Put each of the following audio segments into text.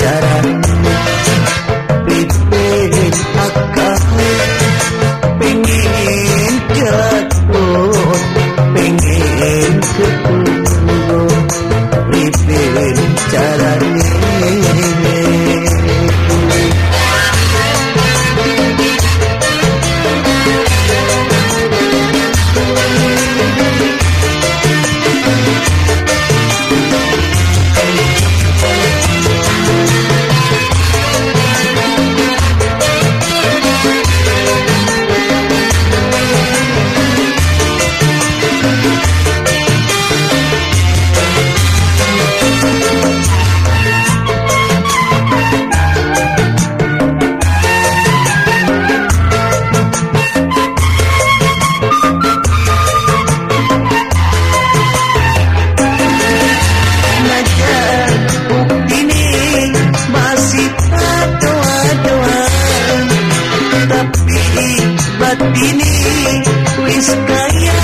cara ini wis kaya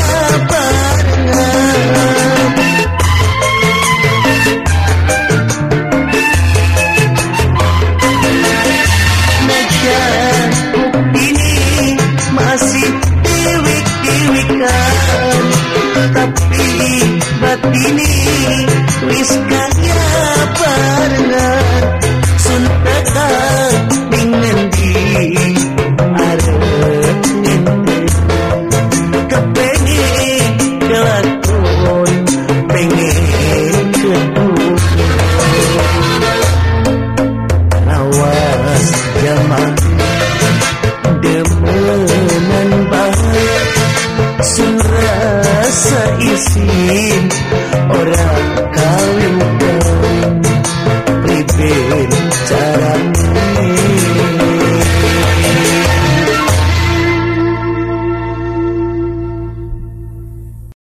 orang kawin Libin cara